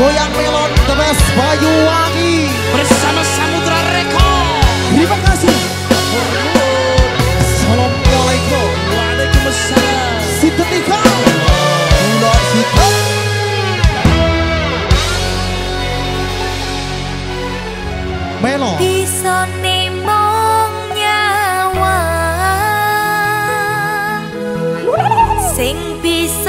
Goyang Melon The Best Banyuwangi bersama Samudra Reko. Terima kasih. Assalamualaikum. Waalaikumsalam. Sintetika. Bulan Sintetika. Melo. Pisone mong nyawang. Sing bisa